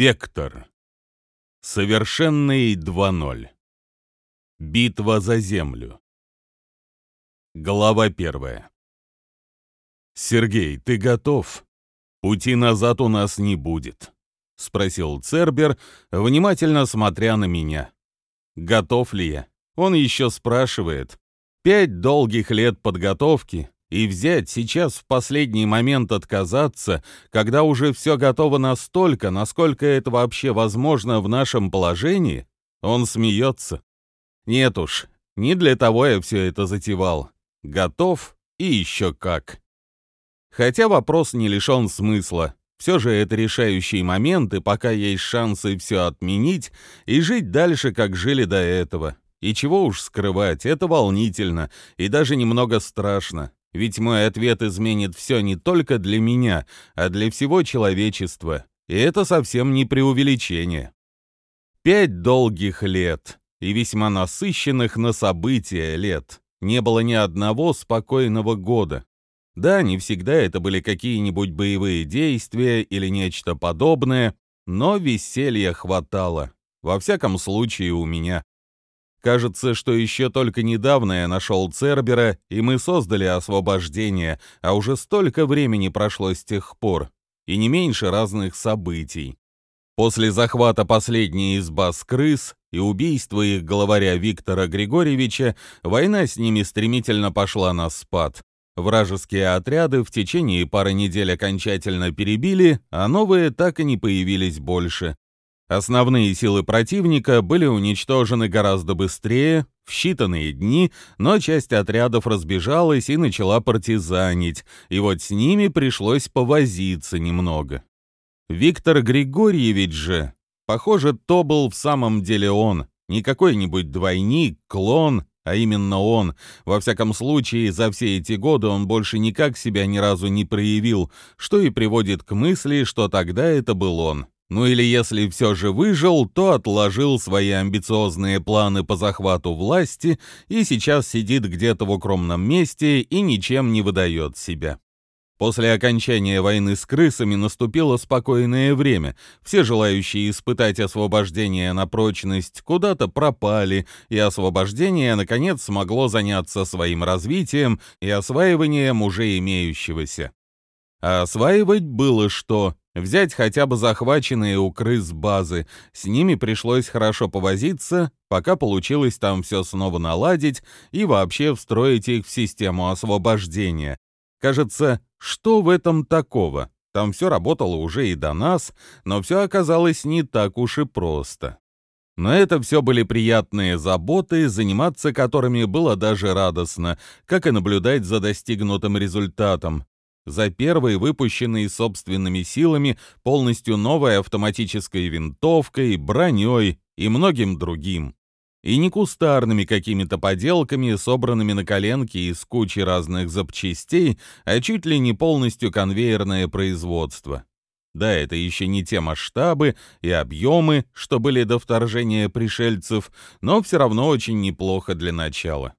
Вектор. Совершенный 2.0. Битва за Землю. Глава первая. «Сергей, ты готов? Пути назад у нас не будет», — спросил Цербер, внимательно смотря на меня. «Готов ли я?» Он еще спрашивает. Пять долгих лет подготовки, и взять сейчас в последний момент отказаться, когда уже все готово настолько, насколько это вообще возможно в нашем положении, он смеется. Нет уж, не для того я все это затевал. Готов и еще как. Хотя вопрос не лишен смысла. Все же это решающий момент, и пока есть шансы все отменить и жить дальше, как жили до этого. И чего уж скрывать, это волнительно и даже немного страшно. Ведь мой ответ изменит все не только для меня, а для всего человечества. И это совсем не преувеличение. Пять долгих лет и весьма насыщенных на события лет. Не было ни одного спокойного года. Да, не всегда это были какие-нибудь боевые действия или нечто подобное, но веселья хватало. Во всяком случае, у меня. Кажется, что еще только недавно я нашел Цербера, и мы создали освобождение, а уже столько времени прошло с тех пор, и не меньше разных событий. После захвата последней из баз крыс и убийства их главаря Виктора Григорьевича, война с ними стремительно пошла на спад. Вражеские отряды в течение пары недель окончательно перебили, а новые так и не появились больше. Основные силы противника были уничтожены гораздо быстрее, в считанные дни, но часть отрядов разбежалась и начала партизанить, и вот с ними пришлось повозиться немного. Виктор Григорьевич же, похоже, то был в самом деле он, не какой-нибудь двойник, клон, а именно он. Во всяком случае, за все эти годы он больше никак себя ни разу не проявил, что и приводит к мысли, что тогда это был он. Ну или если все же выжил, то отложил свои амбициозные планы по захвату власти и сейчас сидит где-то в укромном месте и ничем не выдает себя. После окончания войны с крысами наступило спокойное время. Все желающие испытать освобождение на прочность куда-то пропали, и освобождение, наконец, смогло заняться своим развитием и осваиванием уже имеющегося. А осваивать было что? Взять хотя бы захваченные у крыс базы. С ними пришлось хорошо повозиться, пока получилось там все снова наладить и вообще встроить их в систему освобождения. Кажется, что в этом такого? Там все работало уже и до нас, но все оказалось не так уж и просто. Но это все были приятные заботы, заниматься которыми было даже радостно, как и наблюдать за достигнутым результатом за первой выпущенной собственными силами полностью новой автоматической винтовкой, броней и многим другим. И не кустарными какими-то поделками, собранными на коленке из кучи разных запчастей, а чуть ли не полностью конвейерное производство. Да, это еще не те масштабы и объемы, что были до вторжения пришельцев, но все равно очень неплохо для начала.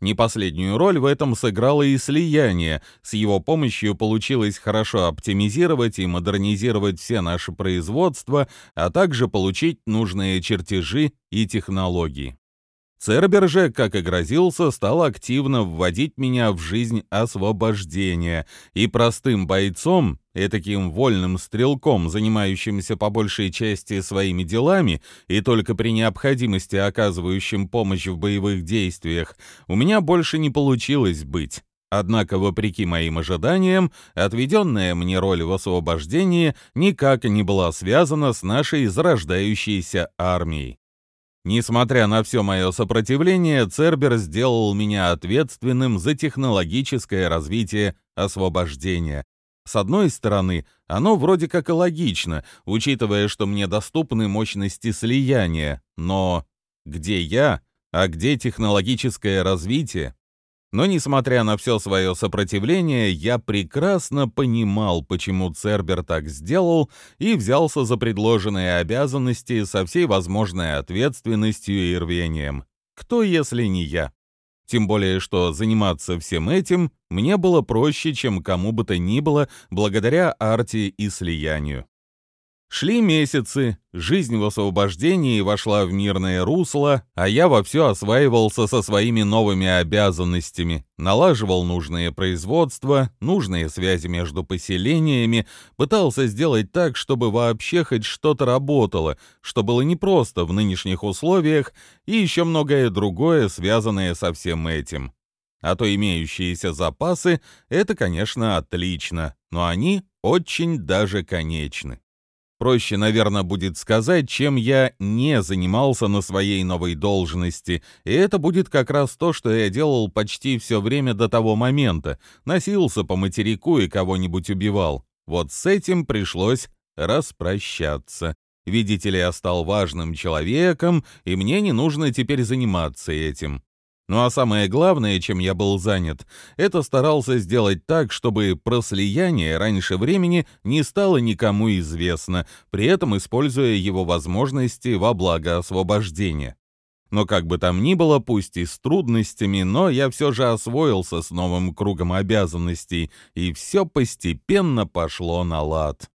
Не последнюю роль в этом сыграло и слияние. С его помощью получилось хорошо оптимизировать и модернизировать все наши производства, а также получить нужные чертежи и технологии. Цербер же, как и грозился, стал активно вводить меня в жизнь освобождения, и простым бойцом, и таким вольным стрелком, занимающимся по большей части своими делами и только при необходимости оказывающим помощь в боевых действиях, у меня больше не получилось быть. Однако, вопреки моим ожиданиям, отведенная мне роль в освобождении никак не была связана с нашей зарождающейся армией. Несмотря на все мое сопротивление, Цербер сделал меня ответственным за технологическое развитие освобождения. С одной стороны, оно вроде как и логично, учитывая, что мне доступны мощности слияния, но где я, а где технологическое развитие? Но, несмотря на все свое сопротивление, я прекрасно понимал, почему Цербер так сделал и взялся за предложенные обязанности со всей возможной ответственностью и рвением. Кто, если не я? Тем более, что заниматься всем этим мне было проще, чем кому бы то ни было, благодаря арте и слиянию. Шли месяцы, жизнь в освобождении вошла в мирное русло, а я вовсю осваивался со своими новыми обязанностями, налаживал нужные производства, нужные связи между поселениями, пытался сделать так, чтобы вообще хоть что-то работало, что было непросто в нынешних условиях, и еще многое другое, связанное со всем этим. А то имеющиеся запасы — это, конечно, отлично, но они очень даже конечны. Проще, наверное, будет сказать, чем я не занимался на своей новой должности, и это будет как раз то, что я делал почти все время до того момента. Носился по материку и кого-нибудь убивал. Вот с этим пришлось распрощаться. Видите ли, я стал важным человеком, и мне не нужно теперь заниматься этим. Ну а самое главное, чем я был занят, это старался сделать так, чтобы про слияние раньше времени не стало никому известно, при этом используя его возможности во благо освобождения. Но как бы там ни было, пусть и с трудностями, но я все же освоился с новым кругом обязанностей, и все постепенно пошло на лад.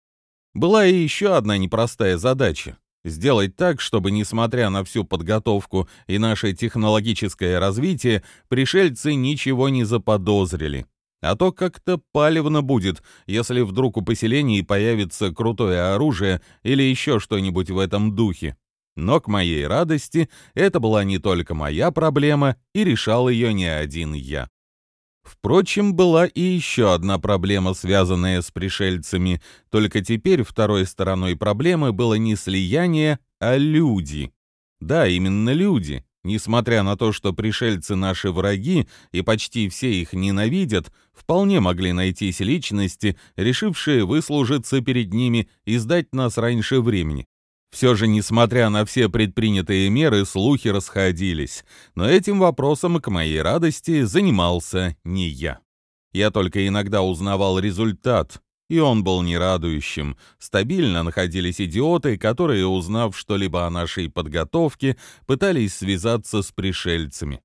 Была и еще одна непростая задача Сделать так, чтобы, несмотря на всю подготовку и наше технологическое развитие, пришельцы ничего не заподозрили. А то как-то палевно будет, если вдруг у поселений появится крутое оружие или еще что-нибудь в этом духе. Но, к моей радости, это была не только моя проблема, и решал ее не один я. Впрочем, была и еще одна проблема, связанная с пришельцами, только теперь второй стороной проблемы было не слияние, а люди. Да, именно люди. Несмотря на то, что пришельцы наши враги, и почти все их ненавидят, вполне могли найтись личности, решившие выслужиться перед ними и сдать нас раньше времени. Все же, несмотря на все предпринятые меры, слухи расходились, но этим вопросом, к моей радости, занимался не я. Я только иногда узнавал результат, и он был нерадующим. Стабильно находились идиоты, которые, узнав что-либо о нашей подготовке, пытались связаться с пришельцами.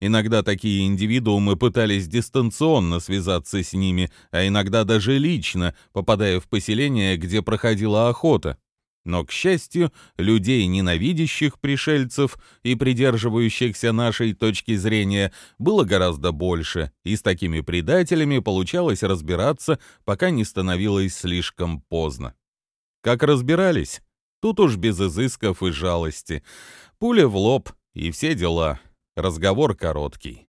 Иногда такие индивидуумы пытались дистанционно связаться с ними, а иногда даже лично, попадая в поселение, где проходила охота. Но, к счастью, людей, ненавидящих пришельцев и придерживающихся нашей точки зрения, было гораздо больше, и с такими предателями получалось разбираться, пока не становилось слишком поздно. Как разбирались? Тут уж без изысков и жалости. Пуля в лоб и все дела. Разговор короткий.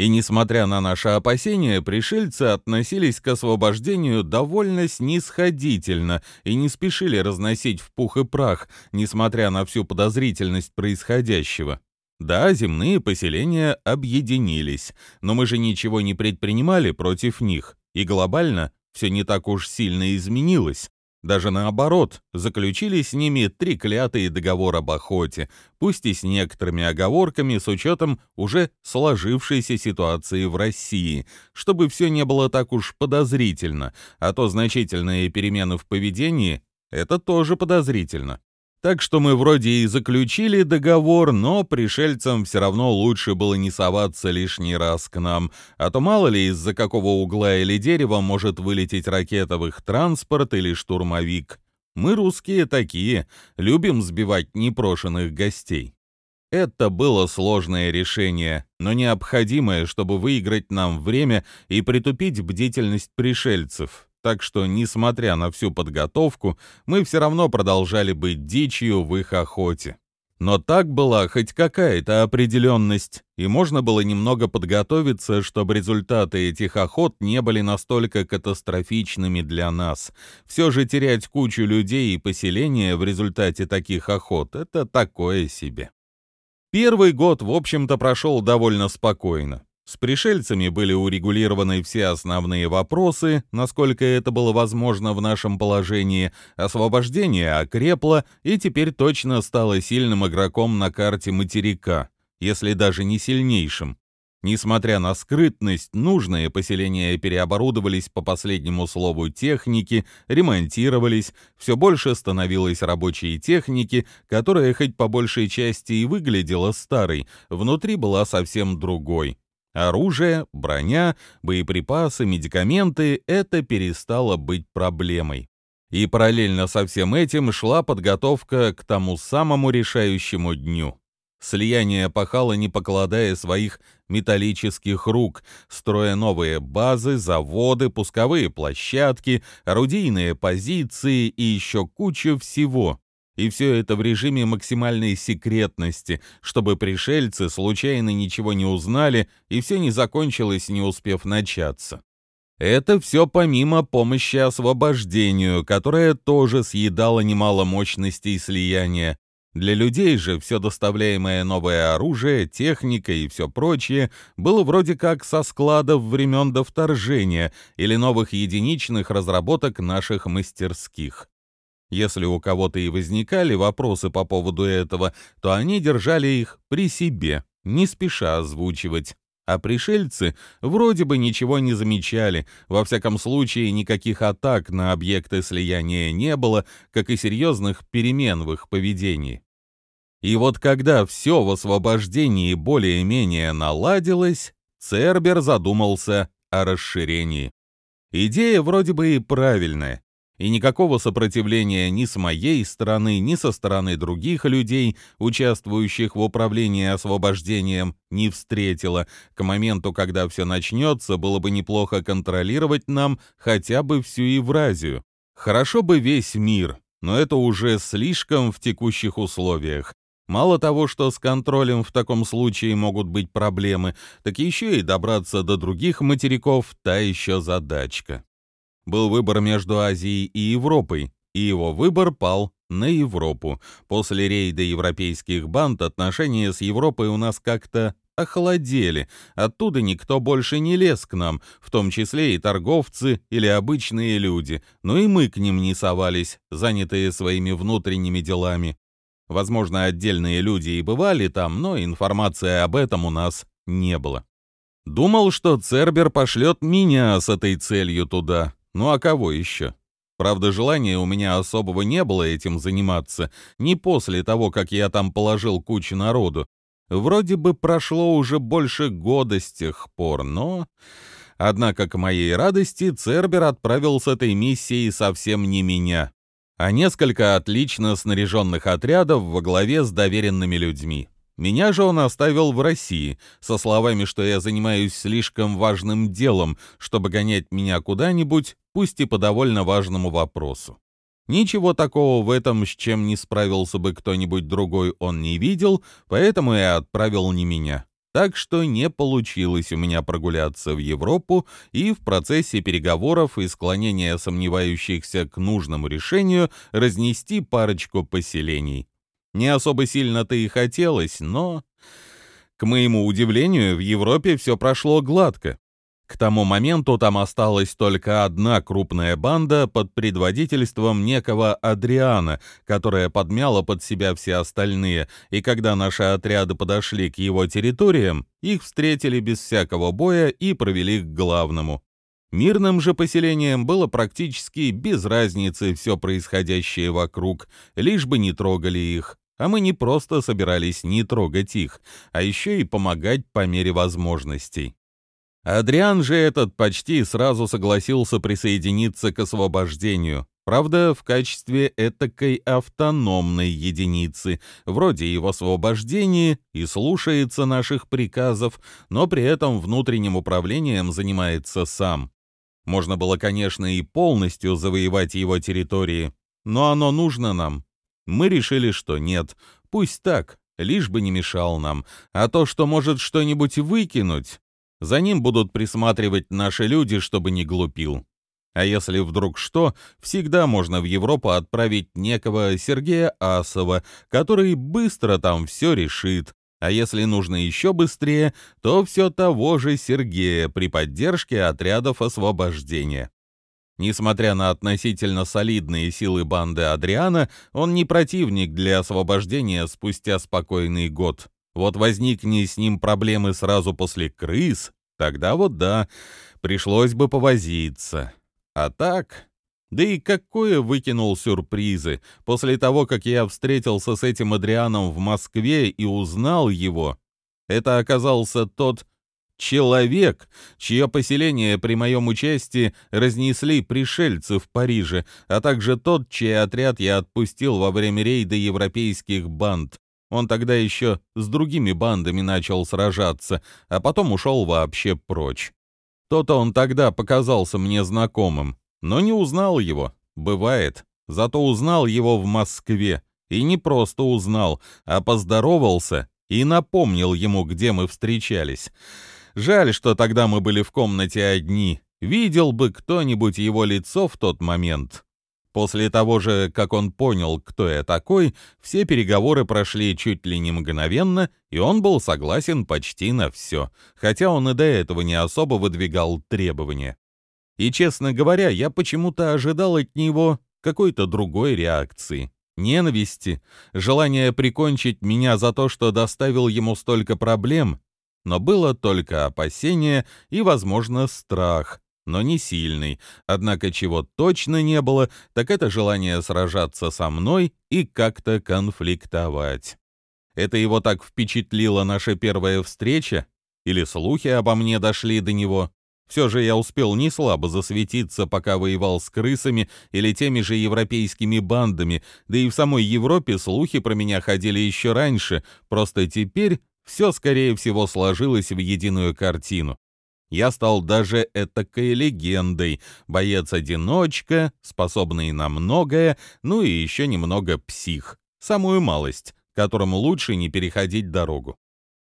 И несмотря на наши опасения, пришельцы относились к освобождению довольно снисходительно и не спешили разносить в пух и прах, несмотря на всю подозрительность происходящего. Да, земные поселения объединились, но мы же ничего не предпринимали против них, и глобально все не так уж сильно изменилось. Даже наоборот, заключили с ними три клятые договор об охоте, пусть и с некоторыми оговорками с учетом уже сложившейся ситуации в России, чтобы все не было так уж подозрительно, а то значительные перемены в поведении — это тоже подозрительно. Так что мы вроде и заключили договор, но пришельцам все равно лучше было не соваться лишний раз к нам, а то мало ли из-за какого угла или дерева может вылететь ракета в их транспорт или штурмовик. Мы русские такие, любим сбивать непрошенных гостей. Это было сложное решение, но необходимое, чтобы выиграть нам время и притупить бдительность пришельцев так что, несмотря на всю подготовку, мы все равно продолжали быть дичью в их охоте. Но так была хоть какая-то определенность, и можно было немного подготовиться, чтобы результаты этих охот не были настолько катастрофичными для нас. Все же терять кучу людей и поселения в результате таких охот — это такое себе. Первый год, в общем-то, прошел довольно спокойно. С пришельцами были урегулированы все основные вопросы, насколько это было возможно в нашем положении, освобождение окрепло и теперь точно стало сильным игроком на карте материка, если даже не сильнейшим. Несмотря на скрытность, нужные поселения переоборудовались по последнему слову техники, ремонтировались, все больше становилось рабочей техники, которая хоть по большей части и выглядела старой, внутри была совсем другой. Оружие, броня, боеприпасы, медикаменты — это перестало быть проблемой. И параллельно со всем этим шла подготовка к тому самому решающему дню. Слияние пахало, не покладая своих металлических рук, строя новые базы, заводы, пусковые площадки, орудийные позиции и еще кучу всего. И все это в режиме максимальной секретности, чтобы пришельцы случайно ничего не узнали и все не закончилось, не успев начаться. Это все помимо помощи освобождению, которая тоже съедала немало мощностей слияния. Для людей же все доставляемое новое оружие, техника и все прочее было вроде как со складов времен до вторжения или новых единичных разработок наших мастерских. Если у кого-то и возникали вопросы по поводу этого, то они держали их при себе, не спеша озвучивать. А пришельцы вроде бы ничего не замечали, во всяком случае никаких атак на объекты слияния не было, как и серьезных перемен в их поведении. И вот когда все в освобождении более-менее наладилось, Цербер задумался о расширении. Идея вроде бы и правильная, и никакого сопротивления ни с моей стороны, ни со стороны других людей, участвующих в управлении освобождением, не встретила. К моменту, когда все начнется, было бы неплохо контролировать нам хотя бы всю Евразию. Хорошо бы весь мир, но это уже слишком в текущих условиях. Мало того, что с контролем в таком случае могут быть проблемы, так еще и добраться до других материков — та еще задачка был выбор между Азией и Европой, и его выбор пал на Европу. После рейда европейских банд отношения с Европой у нас как-то охладели. Оттуда никто больше не лез к нам, в том числе и торговцы или обычные люди, но и мы к ним не совались, занятые своими внутренними делами. Возможно, отдельные люди и бывали там, но информации об этом у нас не было. Думал, что Цербер пошлет меня с этой целью туда, ну а кого еще? Правда, желания у меня особого не было этим заниматься, не после того, как я там положил кучу народу. Вроде бы прошло уже больше года с тех пор, но... Однако, к моей радости, Цербер отправил с этой миссией совсем не меня, а несколько отлично снаряженных отрядов во главе с доверенными людьми. Меня же он оставил в России, со словами, что я занимаюсь слишком важным делом, чтобы гонять меня куда-нибудь, пусть и по довольно важному вопросу. Ничего такого в этом, с чем не справился бы кто-нибудь другой, он не видел, поэтому и отправил не меня. Так что не получилось у меня прогуляться в Европу и в процессе переговоров и склонения сомневающихся к нужному решению разнести парочку поселений. Не особо сильно-то и хотелось, но... К моему удивлению, в Европе все прошло гладко. К тому моменту там осталась только одна крупная банда под предводительством некого Адриана, которая подмяла под себя все остальные, и когда наши отряды подошли к его территориям, их встретили без всякого боя и провели к главному. Мирным же поселениям было практически без разницы все происходящее вокруг, лишь бы не трогали их. А мы не просто собирались не трогать их, а еще и помогать по мере возможностей. Адриан же этот почти сразу согласился присоединиться к освобождению, правда, в качестве этакой автономной единицы, вроде его освобождения и слушается наших приказов, но при этом внутренним управлением занимается сам. Можно было, конечно, и полностью завоевать его территории, но оно нужно нам. Мы решили, что нет, пусть так, лишь бы не мешал нам, а то, что может что-нибудь выкинуть, за ним будут присматривать наши люди, чтобы не глупил. А если вдруг что, всегда можно в Европу отправить некого Сергея Асова, который быстро там все решит, а если нужно еще быстрее, то все того же Сергея при поддержке отрядов освобождения. Несмотря на относительно солидные силы банды Адриана, он не противник для освобождения спустя спокойный год. Вот возникни с ним проблемы сразу после крыс, тогда вот да, пришлось бы повозиться. А так... Да и какое выкинул сюрпризы. После того, как я встретился с этим Адрианом в Москве и узнал его, это оказался тот Человек, чье поселение при моем участии разнесли пришельцы в Париже, а также тот, чей отряд я отпустил во время рейда европейских банд. Он тогда еще с другими бандами начал сражаться, а потом ушел вообще прочь. То-то он тогда показался мне знакомым, но не узнал его. Бывает. Зато узнал его в Москве. И не просто узнал, а поздоровался и напомнил ему, где мы встречались. Жаль, что тогда мы были в комнате одни. Видел бы кто-нибудь его лицо в тот момент. После того же, как он понял, кто я такой, все переговоры прошли чуть ли не мгновенно, и он был согласен почти на все, хотя он и до этого не особо выдвигал требования. И, честно говоря, я почему-то ожидал от него какой-то другой реакции. Ненависти, желания прикончить меня за то, что доставил ему столько проблем, но было только опасение и, возможно, страх, но не сильный. Однако чего точно не было, так это желание сражаться со мной и как-то конфликтовать. Это его так впечатлила наша первая встреча? Или слухи обо мне дошли до него? Все же я успел не слабо засветиться, пока воевал с крысами или теми же европейскими бандами, да и в самой Европе слухи про меня ходили еще раньше, просто теперь все, скорее всего, сложилось в единую картину. Я стал даже этакой легендой, боец-одиночка, способный на многое, ну и еще немного псих, самую малость, которому лучше не переходить дорогу.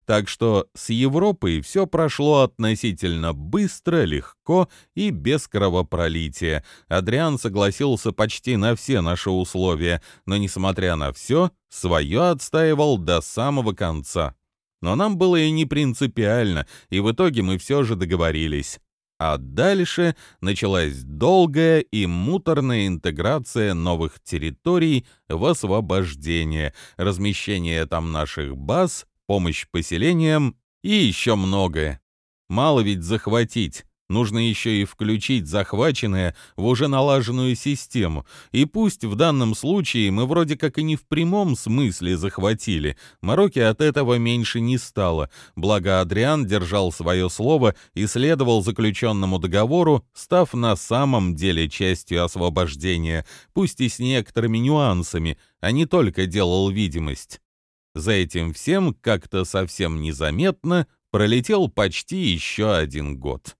Так что с Европой все прошло относительно быстро, легко и без кровопролития. Адриан согласился почти на все наши условия, но, несмотря на все, свое отстаивал до самого конца. Но нам было и не принципиально, и в итоге мы все же договорились. А дальше началась долгая и муторная интеграция новых территорий в освобождение, размещение там наших баз, помощь поселениям и еще многое. Мало ведь захватить. Нужно еще и включить захваченное в уже налаженную систему. И пусть в данном случае мы вроде как и не в прямом смысле захватили, Марокки от этого меньше не стало, благо Адриан держал свое слово и следовал заключенному договору, став на самом деле частью освобождения, пусть и с некоторыми нюансами, а не только делал видимость. За этим всем как-то совсем незаметно пролетел почти еще один год.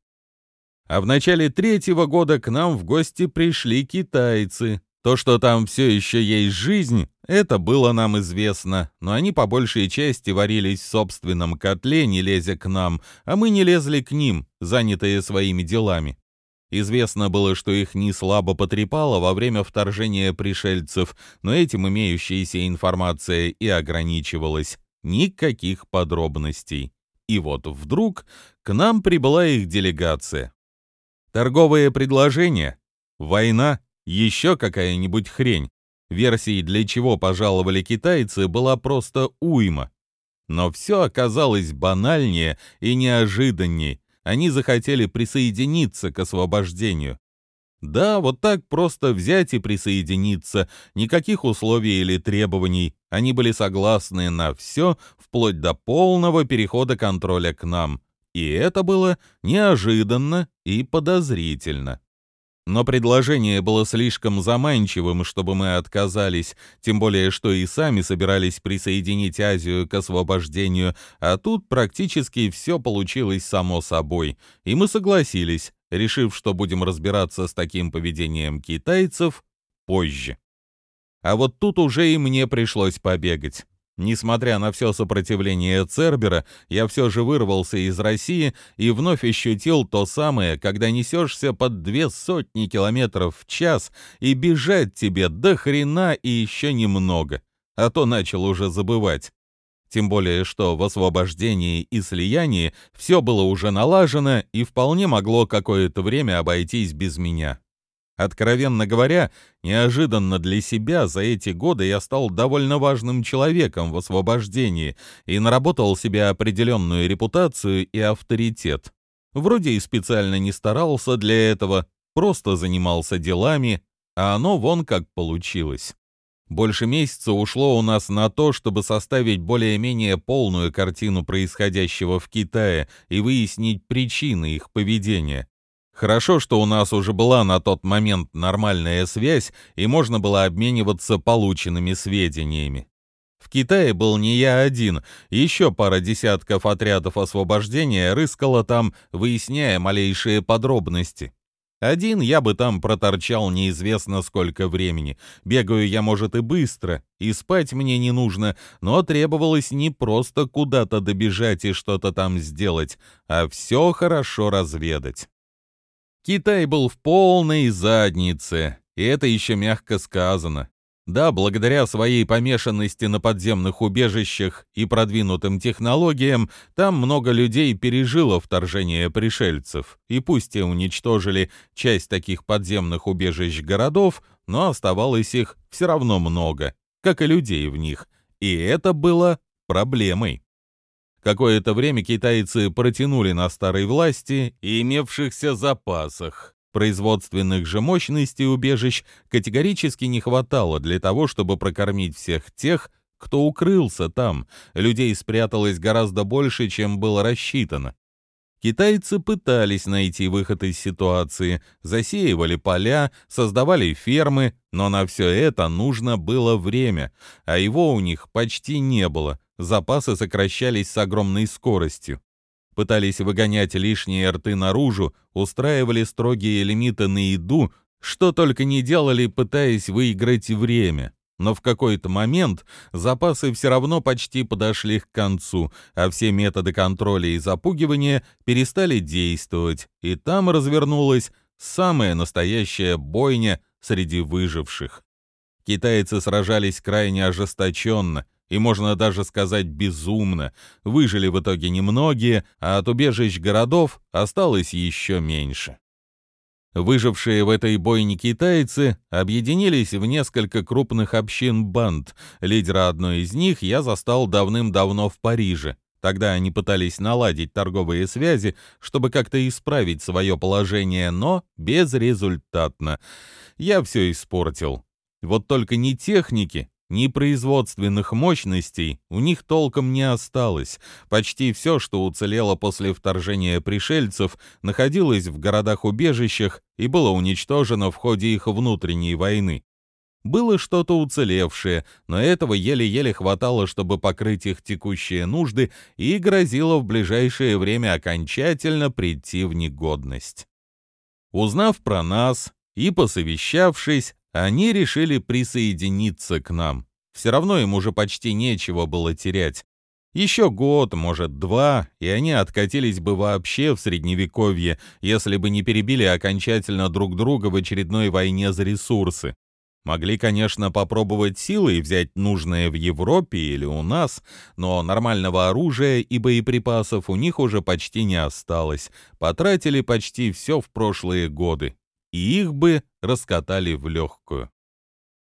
А в начале третьего года к нам в гости пришли китайцы. То, что там все еще есть жизнь, это было нам известно, но они по большей части варились в собственном котле, не лезя к нам, а мы не лезли к ним, занятые своими делами. Известно было, что их не слабо потрепало во время вторжения пришельцев, но этим имеющаяся информация и ограничивалась. Никаких подробностей. И вот вдруг к нам прибыла их делегация. Торговые предложения? Война? Еще какая-нибудь хрень? Версий, для чего пожаловали китайцы, была просто уйма. Но все оказалось банальнее и неожиданнее. Они захотели присоединиться к освобождению. Да, вот так просто взять и присоединиться, никаких условий или требований. Они были согласны на все, вплоть до полного перехода контроля к нам. И это было неожиданно и подозрительно. Но предложение было слишком заманчивым, чтобы мы отказались, тем более что и сами собирались присоединить Азию к освобождению, а тут практически все получилось само собой, и мы согласились, решив, что будем разбираться с таким поведением китайцев позже. А вот тут уже и мне пришлось побегать. Несмотря на все сопротивление Цербера, я все же вырвался из России и вновь ощутил то самое, когда несешься под две сотни километров в час и бежать тебе до хрена и еще немного, а то начал уже забывать. Тем более, что в освобождении и слиянии все было уже налажено и вполне могло какое-то время обойтись без меня. Откровенно говоря, неожиданно для себя за эти годы я стал довольно важным человеком в освобождении и наработал себе определенную репутацию и авторитет. Вроде и специально не старался для этого, просто занимался делами, а оно вон как получилось. Больше месяца ушло у нас на то, чтобы составить более-менее полную картину происходящего в Китае и выяснить причины их поведения. Хорошо, что у нас уже была на тот момент нормальная связь, и можно было обмениваться полученными сведениями. В Китае был не я один, еще пара десятков отрядов освобождения рыскала там, выясняя малейшие подробности. Один я бы там проторчал неизвестно сколько времени. Бегаю я, может, и быстро, и спать мне не нужно, но требовалось не просто куда-то добежать и что-то там сделать, а все хорошо разведать. Китай был в полной заднице, и это еще мягко сказано. Да, благодаря своей помешанности на подземных убежищах и продвинутым технологиям, там много людей пережило вторжение пришельцев, и пусть и уничтожили часть таких подземных убежищ городов, но оставалось их все равно много, как и людей в них, и это было проблемой. Какое-то время китайцы протянули на старой власти и имевшихся запасах, Производственных же мощностей убежищ категорически не хватало для того, чтобы прокормить всех тех, кто укрылся там. Людей спряталось гораздо больше, чем было рассчитано. Китайцы пытались найти выход из ситуации, засеивали поля, создавали фермы, но на все это нужно было время, а его у них почти не было, запасы сокращались с огромной скоростью пытались выгонять лишние рты наружу, устраивали строгие лимиты на еду, что только не делали, пытаясь выиграть время. Но в какой-то момент запасы все равно почти подошли к концу, а все методы контроля и запугивания перестали действовать, и там развернулась самая настоящая бойня среди выживших. Китайцы сражались крайне ожесточенно, и, можно даже сказать, безумно. Выжили в итоге немногие, а от убежищ городов осталось еще меньше. Выжившие в этой бойне китайцы объединились в несколько крупных общин банд. Лидера одной из них я застал давным-давно в Париже. Тогда они пытались наладить торговые связи, чтобы как-то исправить свое положение, но безрезультатно. Я все испортил. Вот только ни техники, ни производственных мощностей у них толком не осталось. Почти все, что уцелело после вторжения пришельцев, находилось в городах-убежищах и было уничтожено в ходе их внутренней войны. Было что-то уцелевшее, но этого еле-еле хватало, чтобы покрыть их текущие нужды и грозило в ближайшее время окончательно прийти в негодность. Узнав про нас и посовещавшись, они решили присоединиться к нам. Все равно им уже почти нечего было терять. Еще год, может, два, и они откатились бы вообще в Средневековье, если бы не перебили окончательно друг друга в очередной войне за ресурсы. Могли, конечно, попробовать силой взять нужное в Европе или у нас, но нормального оружия и боеприпасов у них уже почти не осталось. Потратили почти все в прошлые годы и их бы раскатали в легкую.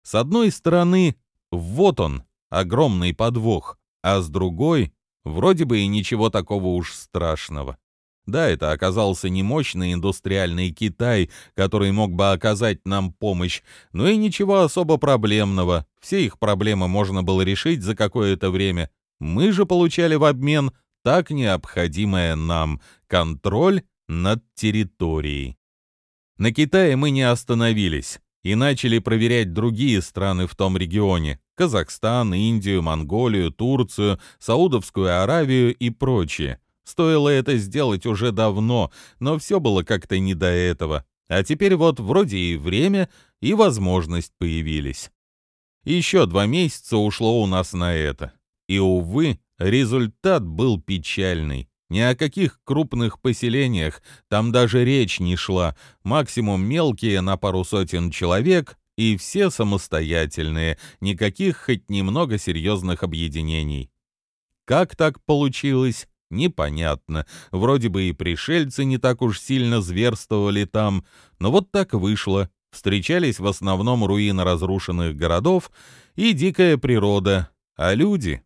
С одной стороны, вот он, огромный подвох, а с другой, вроде бы и ничего такого уж страшного. Да, это оказался не мощный индустриальный Китай, который мог бы оказать нам помощь, но и ничего особо проблемного. Все их проблемы можно было решить за какое-то время. Мы же получали в обмен так необходимое нам контроль над территорией. На Китае мы не остановились и начали проверять другие страны в том регионе – Казахстан, Индию, Монголию, Турцию, Саудовскую Аравию и прочее. Стоило это сделать уже давно, но все было как-то не до этого. А теперь вот вроде и время, и возможность появились. Еще два месяца ушло у нас на это. И, увы, результат был печальный. Ни о каких крупных поселениях там даже речь не шла, максимум мелкие на пару сотен человек и все самостоятельные, никаких хоть немного серьезных объединений. Как так получилось, непонятно. Вроде бы и пришельцы не так уж сильно зверствовали там, но вот так вышло. Встречались в основном руины разрушенных городов и дикая природа, а люди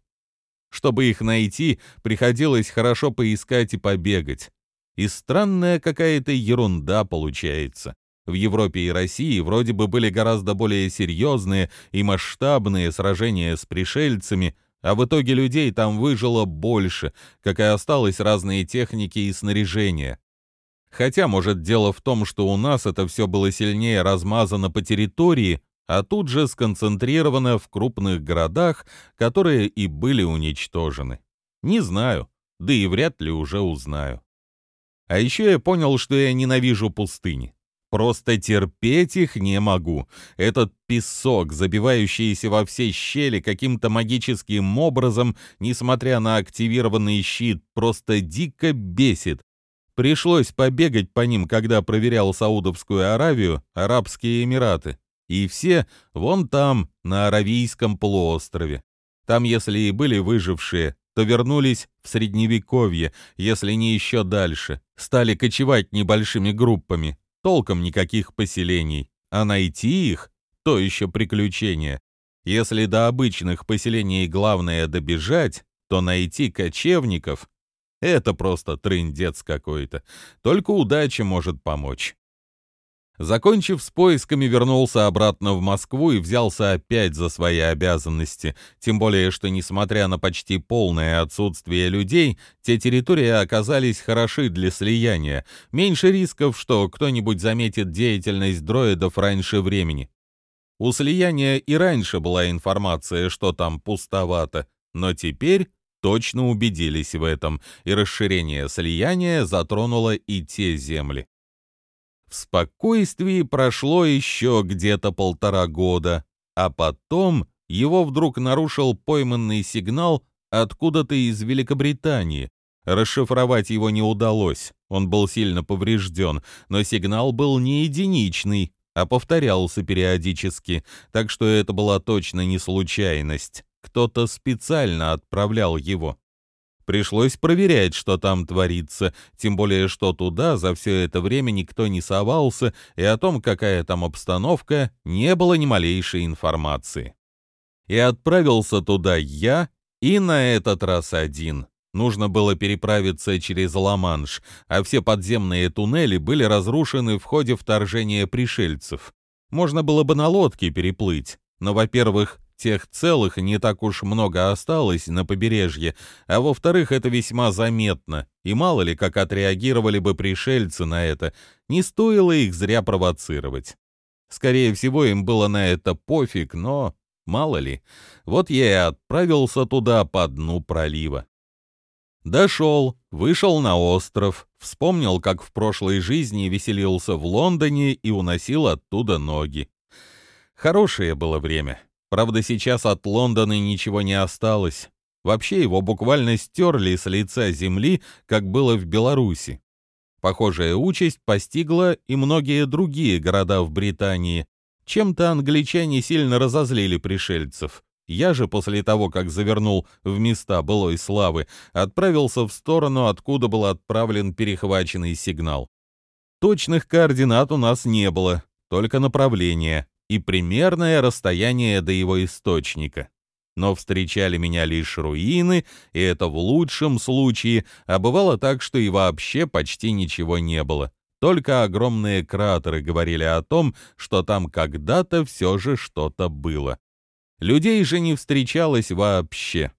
чтобы их найти, приходилось хорошо поискать и побегать. И странная какая-то ерунда получается. В Европе и России вроде бы были гораздо более серьезные и масштабные сражения с пришельцами, а в итоге людей там выжило больше, как и осталось разные техники и снаряжения. Хотя, может, дело в том, что у нас это все было сильнее размазано по территории, а тут же сконцентрировано в крупных городах, которые и были уничтожены. Не знаю, да и вряд ли уже узнаю. А еще я понял, что я ненавижу пустыни. Просто терпеть их не могу. Этот песок, забивающийся во все щели каким-то магическим образом, несмотря на активированный щит, просто дико бесит. Пришлось побегать по ним, когда проверял Саудовскую Аравию, Арабские Эмираты. И все вон там, на Аравийском полуострове. Там, если и были выжившие, то вернулись в Средневековье, если не еще дальше, стали кочевать небольшими группами, толком никаких поселений, а найти их — то еще приключение. Если до обычных поселений главное добежать, то найти кочевников — это просто трындец какой-то. Только удача может помочь. Закончив с поисками, вернулся обратно в Москву и взялся опять за свои обязанности, тем более, что, несмотря на почти полное отсутствие людей, те территории оказались хороши для слияния, меньше рисков, что кто-нибудь заметит деятельность дроидов раньше времени. У слияния и раньше была информация, что там пустовато, но теперь точно убедились в этом, и расширение слияния затронуло и те земли. В спокойствии прошло еще где-то полтора года, а потом его вдруг нарушил пойманный сигнал откуда-то из Великобритании. Расшифровать его не удалось, он был сильно поврежден, но сигнал был не единичный, а повторялся периодически, так что это была точно не случайность. Кто-то специально отправлял его. Пришлось проверять, что там творится, тем более, что туда за все это время никто не совался, и о том, какая там обстановка, не было ни малейшей информации. И отправился туда я, и на этот раз один. Нужно было переправиться через Ла-Манш, а все подземные туннели были разрушены в ходе вторжения пришельцев. Можно было бы на лодке переплыть, но, во-первых, Тех целых не так уж много осталось на побережье, а во-вторых, это весьма заметно, и мало ли как отреагировали бы пришельцы на это, не стоило их зря провоцировать. Скорее всего, им было на это пофиг, но мало ли. Вот я и отправился туда по дну пролива. Дошел, вышел на остров, вспомнил, как в прошлой жизни веселился в Лондоне и уносил оттуда ноги. Хорошее было время. Правда, сейчас от Лондона ничего не осталось. Вообще его буквально стерли с лица земли, как было в Беларуси. Похожая участь постигла и многие другие города в Британии. Чем-то англичане сильно разозлили пришельцев. Я же после того, как завернул в места былой славы, отправился в сторону, откуда был отправлен перехваченный сигнал. Точных координат у нас не было, только направление и примерное расстояние до его источника. Но встречали меня лишь руины, и это в лучшем случае, а бывало так, что и вообще почти ничего не было. Только огромные кратеры говорили о том, что там когда-то все же что-то было. Людей же не встречалось вообще.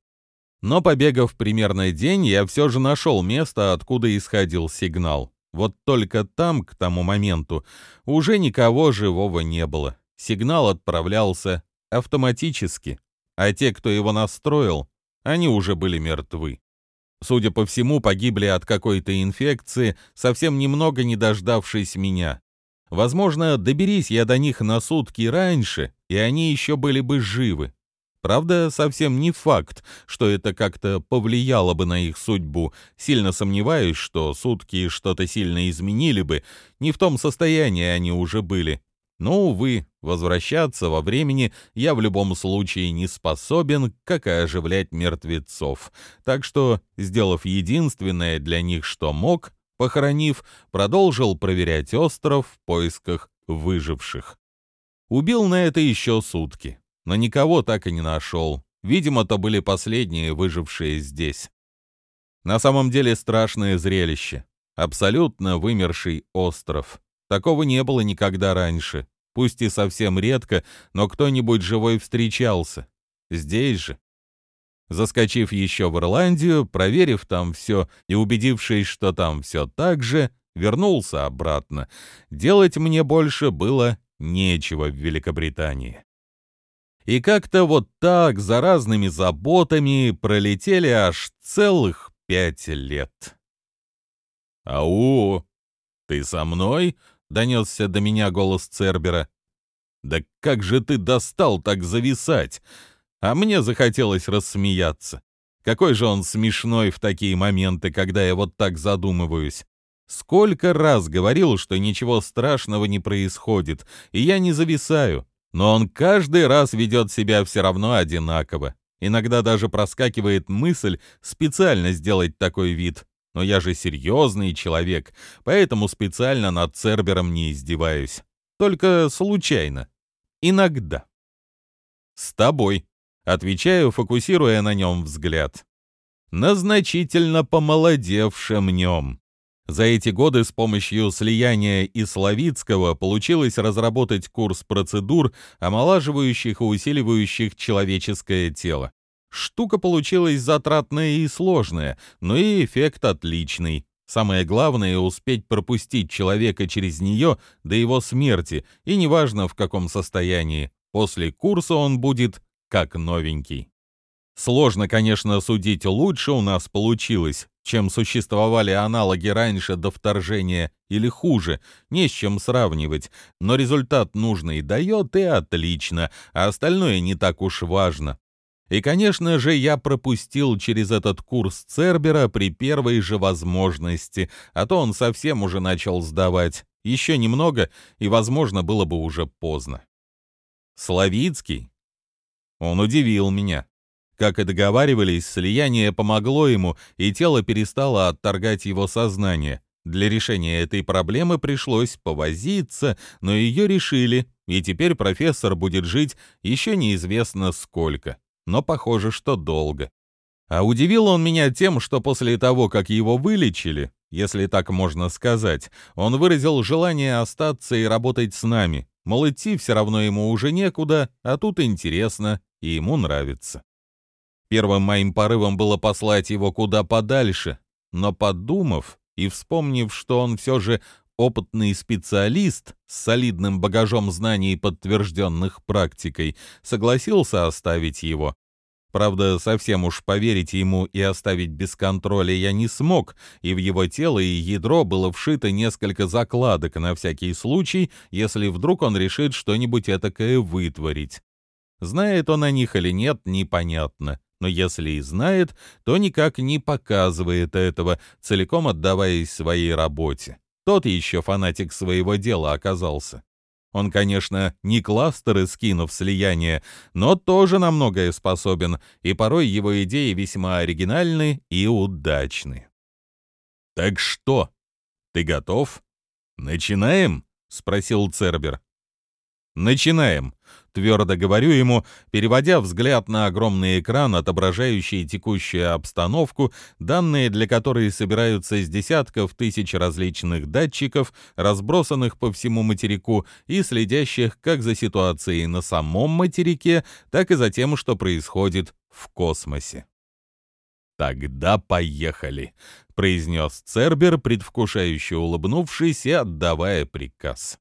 Но побегав примерно день, я все же нашел место, откуда исходил сигнал. Вот только там, к тому моменту, уже никого живого не было сигнал отправлялся автоматически, а те, кто его настроил, они уже были мертвы. Судя по всему, погибли от какой-то инфекции, совсем немного не дождавшись меня. Возможно, доберись я до них на сутки раньше, и они еще были бы живы. Правда, совсем не факт, что это как-то повлияло бы на их судьбу. Сильно сомневаюсь, что сутки что-то сильно изменили бы. Не в том состоянии они уже были. Но, увы, возвращаться во времени я в любом случае не способен, как и оживлять мертвецов. Так что, сделав единственное для них, что мог, похоронив, продолжил проверять остров в поисках выживших. Убил на это еще сутки, но никого так и не нашел. Видимо, то были последние выжившие здесь. На самом деле страшное зрелище. Абсолютно вымерший остров. Такого не было никогда раньше. Пусть и совсем редко, но кто-нибудь живой встречался. Здесь же. Заскочив еще в Ирландию, проверив там все и убедившись, что там все так же, вернулся обратно. Делать мне больше было нечего в Великобритании. И как-то вот так, за разными заботами, пролетели аж целых пять лет. «Ау, ты со мной?» — донесся до меня голос Цербера. «Да как же ты достал так зависать?» А мне захотелось рассмеяться. Какой же он смешной в такие моменты, когда я вот так задумываюсь. Сколько раз говорил, что ничего страшного не происходит, и я не зависаю. Но он каждый раз ведет себя все равно одинаково. Иногда даже проскакивает мысль специально сделать такой вид. Но я же серьезный человек, поэтому специально над Цербером не издеваюсь. Только случайно. Иногда. С тобой. Отвечаю, фокусируя на нем взгляд. На значительно помолодевшем нем. За эти годы с помощью слияния и Славицкого получилось разработать курс процедур, омолаживающих и усиливающих человеческое тело. Штука получилась затратная и сложная, но и эффект отличный. Самое главное — успеть пропустить человека через нее до его смерти, и неважно в каком состоянии. После курса он будет как новенький. Сложно, конечно, судить, лучше у нас получилось, чем существовали аналоги раньше до вторжения, или хуже, не с чем сравнивать, но результат нужный дает и отлично, а остальное не так уж важно. И, конечно же, я пропустил через этот курс Цербера при первой же возможности, а то он совсем уже начал сдавать. Еще немного, и, возможно, было бы уже поздно. Славицкий он удивил меня. Как и договаривались, слияние помогло ему, и тело перестало отторгать его сознание. Для решения этой проблемы пришлось повозиться, но ее решили, и теперь профессор будет жить еще неизвестно сколько, но похоже, что долго. А удивил он меня тем, что после того, как его вылечили, если так можно сказать, он выразил желание остаться и работать с нами, мол, идти все равно ему уже некуда, а тут интересно, и ему нравится. Первым моим порывом было послать его куда подальше, но подумав и вспомнив, что он все же опытный специалист с солидным багажом знаний, подтвержденных практикой, согласился оставить его. Правда, совсем уж поверить ему и оставить без контроля я не смог, и в его тело и ядро было вшито несколько закладок на всякий случай, если вдруг он решит что-нибудь этакое вытворить. Знает он о них или нет, непонятно. Но если и знает, то никак не показывает этого, целиком отдаваясь своей работе. Тот еще фанатик своего дела оказался. Он, конечно, не кластеры скинов слияния, но тоже на многое способен, и порой его идеи весьма оригинальны и удачны. «Так что, ты готов? Начинаем?» — спросил Цербер. «Начинаем», — твердо говорю ему, переводя взгляд на огромный экран, отображающий текущую обстановку, данные для которой собираются из десятков тысяч различных датчиков, разбросанных по всему материку и следящих как за ситуацией на самом материке, так и за тем, что происходит в космосе. «Тогда поехали», — произнес Цербер, предвкушающе улыбнувшись и отдавая приказ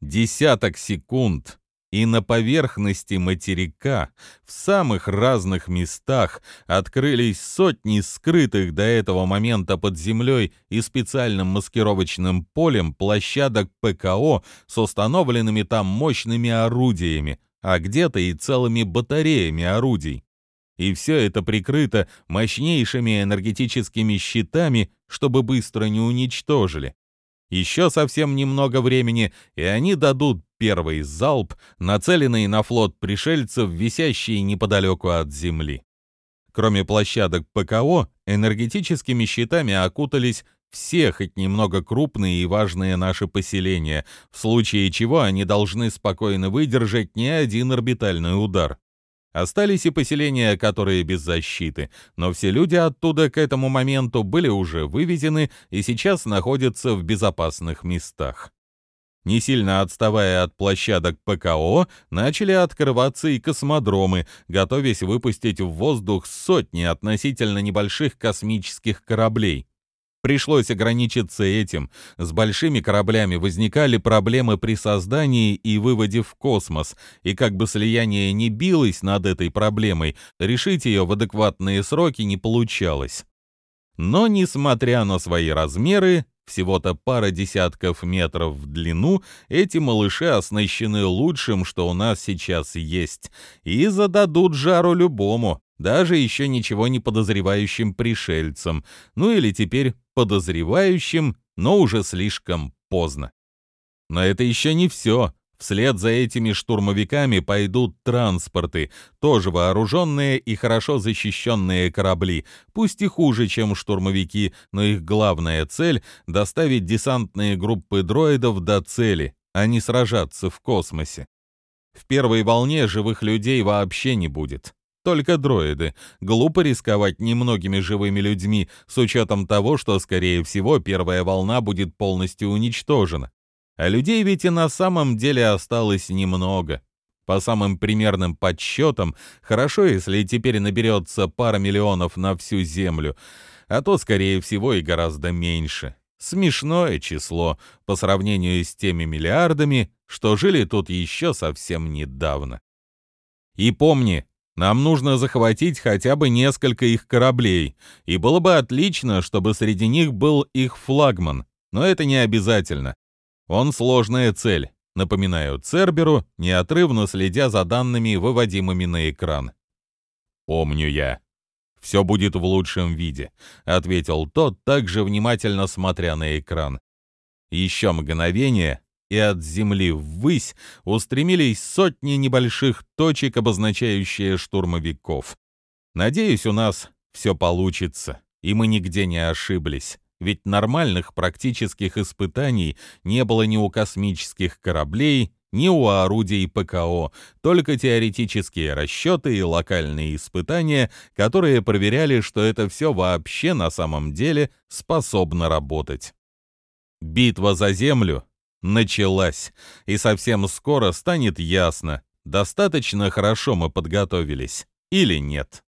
десяток секунд, и на поверхности материка, в самых разных местах, открылись сотни скрытых до этого момента под землей и специальным маскировочным полем площадок ПКО с установленными там мощными орудиями, а где-то и целыми батареями орудий. И все это прикрыто мощнейшими энергетическими щитами, чтобы быстро не уничтожили. Еще совсем немного времени, и они дадут первый залп, нацеленный на флот пришельцев, висящий неподалеку от Земли. Кроме площадок ПКО, энергетическими щитами окутались все хоть немного крупные и важные наши поселения, в случае чего они должны спокойно выдержать не один орбитальный удар. Остались и поселения, которые без защиты, но все люди оттуда к этому моменту были уже вывезены и сейчас находятся в безопасных местах. Не сильно отставая от площадок ПКО, начали открываться и космодромы, готовясь выпустить в воздух сотни относительно небольших космических кораблей. Пришлось ограничиться этим. С большими кораблями возникали проблемы при создании и выводе в космос, и как бы слияние не билось над этой проблемой, решить ее в адекватные сроки не получалось. Но, несмотря на свои размеры, всего-то пара десятков метров в длину, эти малыши оснащены лучшим, что у нас сейчас есть, и зададут жару любому, даже еще ничего не подозревающим пришельцам, ну или теперь подозревающим, но уже слишком поздно. Но это еще не все. Вслед за этими штурмовиками пойдут транспорты, тоже вооруженные и хорошо защищенные корабли, пусть и хуже, чем штурмовики, но их главная цель — доставить десантные группы дроидов до цели, а не сражаться в космосе. В первой волне живых людей вообще не будет. Только дроиды. Глупо рисковать немногими живыми людьми, с учетом того, что, скорее всего, первая волна будет полностью уничтожена. А людей ведь и на самом деле осталось немного. По самым примерным подсчетам, хорошо, если теперь наберется пара миллионов на всю Землю, а то, скорее всего, и гораздо меньше. Смешное число по сравнению с теми миллиардами, что жили тут еще совсем недавно. И помни, нам нужно захватить хотя бы несколько их кораблей, и было бы отлично, чтобы среди них был их флагман, но это не обязательно. Он сложная цель, напоминаю Церберу, неотрывно следя за данными, выводимыми на экран. «Помню я. Все будет в лучшем виде», — ответил тот, также внимательно смотря на экран. Еще мгновение, и от земли ввысь устремились сотни небольших точек, обозначающие штурмовиков. Надеюсь, у нас все получится, и мы нигде не ошиблись. Ведь нормальных практических испытаний не было ни у космических кораблей, ни у орудий ПКО, только теоретические расчеты и локальные испытания, которые проверяли, что это все вообще на самом деле способно работать. Битва за Землю началась, и совсем скоро станет ясно, достаточно хорошо мы подготовились или нет.